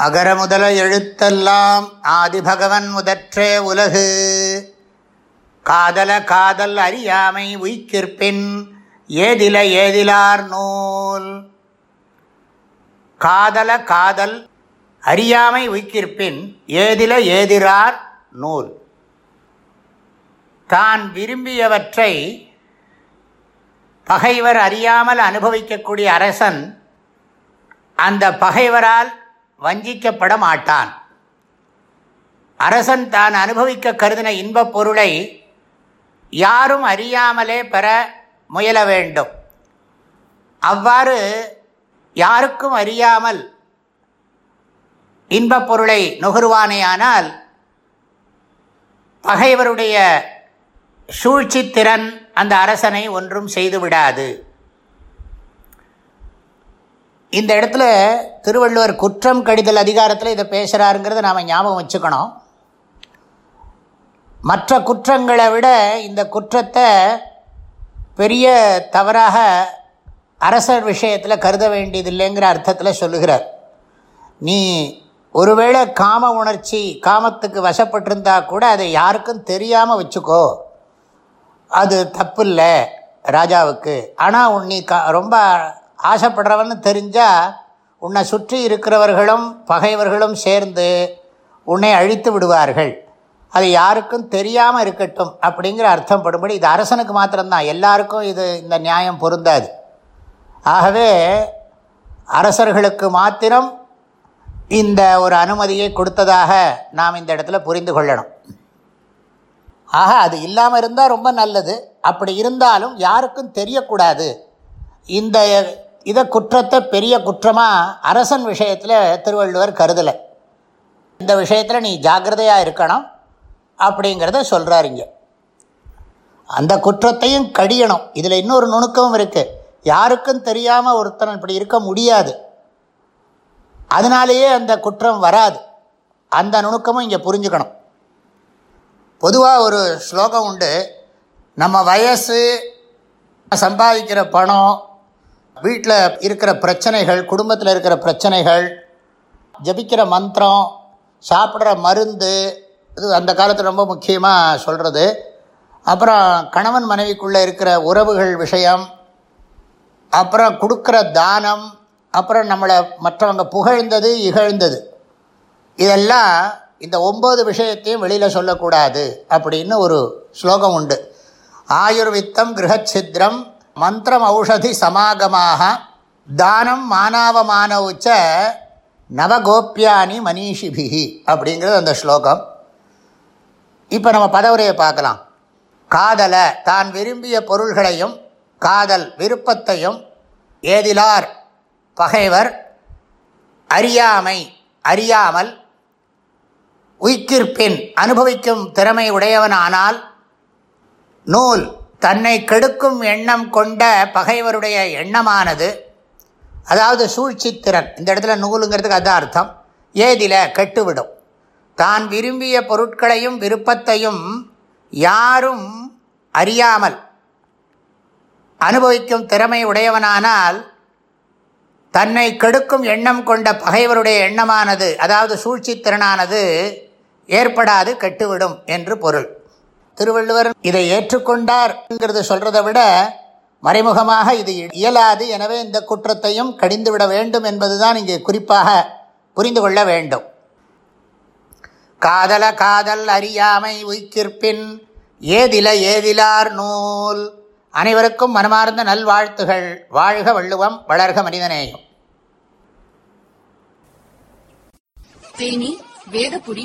அகர முதல எழுத்தெல்லாம் ஆதிபகவன் முதற்றே உலகு. காதல காதல் அறியாமை உய்கிற்பின் ஏதில ஏதிலார் நூல். காதல காதல் அறியாமை உய்கிற்பின் ஏதில ஏதிரார் நூல். தான் விரும்பியவற்றை பகைவர் அறியாமல் அனுபவிக்கக்கூடிய அரசன் அந்த பகைவரால் வஞ்சிக்கப்பட மாட்டான் அரசன் தான் அனுபவிக்க கருதின இன்பப் பொருளை யாரும் அறியாமலே பெற முயல வேண்டும். அவ்வாறு யாருக்கும் அறியாமல் இன்பப் பொருளை நுகருவானேயானால் பகைவருடைய சூழ்ச்சித்திறன் அந்த அரசனை ஒன்றும் செய்துவிடாது. இந்த இடத்துல திருவள்ளுவர் குற்றம் கடிதல் அதிகாரத்தில் இதை பேசுகிறாருங்கிறத நாம் ஞாபகம் வச்சுக்கணும். மற்ற குற்றங்களை விட இந்த குற்றத்தை பெரிய தவறாக அரசர் விஷயத்தில் கருத வேண்டியதில்லைங்கிற அர்த்தத்தில் சொல்லுகிறார். நீ ஒருவேளை காம உணர்ச்சி காமத்துக்கு வசப்பட்டிருந்தா கூட அதை யாருக்கும் தெரியாமல் வச்சுக்கோ. அது தப்பு இல்லை ராஜாவுக்கு. ஆனால் உன் நீ கா ரொம்ப ஆசைப்படுறவன்னு தெரிஞ்சால் உன்னை சுற்றி இருக்கிறவர்களும் பகைவர்களும் சேர்ந்து உன்னை அழித்து விடுவார்கள். அது யாருக்கும் தெரியாமல் இருக்கட்டும் அப்படிங்கிற அர்த்தம் படும்படி இது அரசனுக்கு மாத்திரம்தான். எல்லாருக்கும் இது இந்த நியாயம் பொருந்தாது. ஆகவே அரசர்களுக்கு மாத்திரம் இந்த ஒரு அனுமதியை கொடுத்ததாக நாம் இந்த இடத்துல புரிந்து கொள்ளணும். ஆக அது இல்லாமல் இருந்தால் ரொம்ப நல்லது. அப்படி இருந்தாலும் யாருக்கும் தெரியக்கூடாது. இந்த இதை குற்றத்தை பெரிய குற்றமாக அரசன் விஷயத்தில் திருவள்ளுவர் கருதலை. இந்த விஷயத்தில் நீ ஜாக்கிரதையாக இருக்கணும் அப்படிங்கிறத சொல்கிறாருங்க அந்த குற்றத்தையும் கடியணும். இதில் இன்னொரு நுணுக்கமும் இருக்குது யாருக்கும் தெரியாமல் ஒருத்தன் இப்படி இருக்க முடியாது. அதனாலேயே அந்த குற்றம் வராது. அந்த நுணுக்கமும் இங்கே புரிஞ்சுக்கணும். பொதுவாக ஒரு ஸ்லோகம் உண்டு. நம்ம வயசு சம்பாதிக்கிற பணம் வீட்டில் இருக்கிற பிரச்சனைகள் குடும்பத்தில் இருக்கிற பிரச்சனைகள் ஜபிக்கிற மந்திரம் சாப்பிட்ற மருந்து இது அந்த காலத்தில் ரொம்ப முக்கியமாக சொல்கிறது அப்புறம் கணவன் மனைவிக்குள்ளே இருக்கிற உறவுகள் விஷயம் அப்புறம் கொடுக்குற தானம் அப்புறம் நம்மளை மற்றவங்க புகழ்ந்தது இகழ்ந்தது. இதெல்லாம் இந்த ஒம்பது விஷயத்தையும் வெளியில் சொல்லக்கூடாது அப்படின்னு ஒரு ஸ்லோகம் உண்டு. ஆயுர்வித்தம் கிரகச்சித்திரம் மந்திரம் ஔஷதி சமாகமாக தானம் மானாவமான உச்ச நவகோப்பியானி மனிஷிபிகி அப்படிங்கிறது அந்த ஸ்லோகம். இப்போ நம்ம பதவுரையை பார்க்கலாம். காதலை தான் விரும்பிய பொருள்களையும் காதல் விருப்பத்தையும் ஏதிலார் பகைவர் அறியாமை அறியாமல் உய்கிற்பின் அனுபவிக்கும் திறமை உடையவனானால் நூல் தன்னை கெடுக்கும் எண்ணம் கொண்ட பகைவருடைய எண்ணமானது அதாவது சூழ்ச்சித்திறன் இந்த இடத்துல நூலுங்கிறதுக்கு அதான் அர்த்தம். ஏதில கெட்டுவிடும். தான் விரும்பிய பொருட்களையும் விருப்பத்தையும் யாரும் அறியாமல் அனுபவிக்கும் திறமை உடையவனானால் தன்னை கெடுக்கும் எண்ணம் கொண்ட பகைவருடைய எண்ணமானது அதாவது சூழ்ச்சித்திறனானது ஏற்படாது கெட்டுவிடும் என்று பொருள். திருவள்ளுவர் இதை ஏற்றுக்கொண்டார்ங்கிறது சொல்கிறத விட மறைமுகமாக இது இயலாது. எனவே இந்த குற்றத்தையும் கடிந்துவிட வேண்டும் என்பதுதான் இங்கே குறிப்பாக புரிந்து கொள்ள வேண்டும். காதல காதல் அறியாமை உய்கிற்பின் ஏதில ஏதிலார் நூல். அனைவருக்கும் மனமார்ந்த நல்வாழ்த்துகள். வாழ்க வள்ளுவம் வளர்க மனிதநேயம். தேனி வேதபுரி